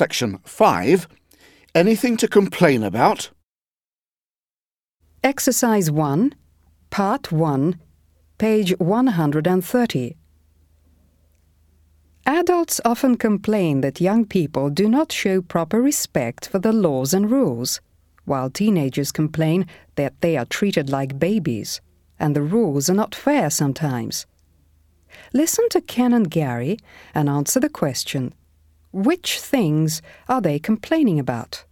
Section 5. Anything to complain about? Exercise 1, Part 1, page 130. Adults often complain that young people do not show proper respect for the laws and rules, while teenagers complain that they are treated like babies and the rules are not fair sometimes. Listen to Ken and Gary and answer the question which things are they complaining about?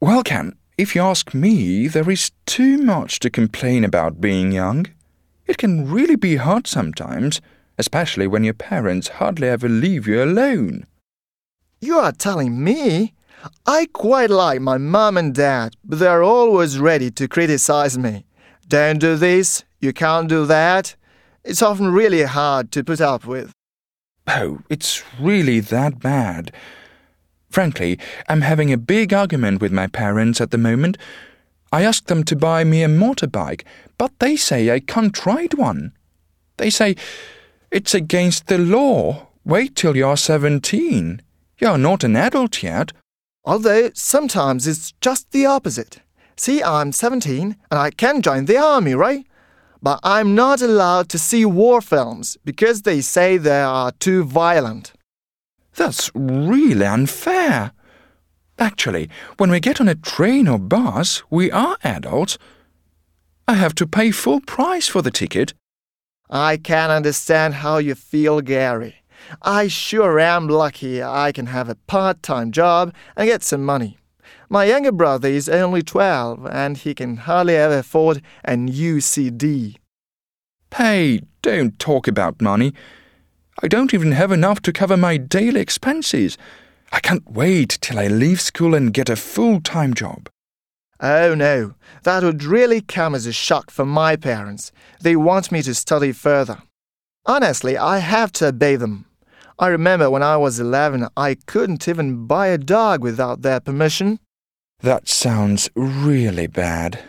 Well, Ken, if you ask me, there is too much to complain about being young. It can really be hard sometimes, especially when your parents hardly ever leave you alone. You are telling me? I quite like my mum and dad, but they're always ready to criticize me. Don't do this, you can't do that. It's often really hard to put up with. Oh, it's really that bad. Frankly, I'm having a big argument with my parents at the moment. I asked them to buy me a motorbike, but they say I can't ride one. They say it's against the law. Wait till you're 17. You're not an adult yet. Although sometimes it's just the opposite. See, I'm 17 and I can join the army, right? But I'm not allowed to see war films because they say they are too violent. That's really unfair. Actually, when we get on a train or bus, we are adults. I have to pay full price for the ticket. I can understand how you feel, Gary. I sure am lucky I can have a part time job and get some money. My younger brother is only 12 and he can hardly ever afford an UCD. Hey, don't talk about money. I don't even have enough to cover my daily expenses. I can't wait till I leave school and get a full time job. Oh no, that would really come as a shock for my parents. They want me to study further. Honestly, I have to obey them. I remember when I was 11, I couldn't even buy a dog without their permission. That sounds really bad.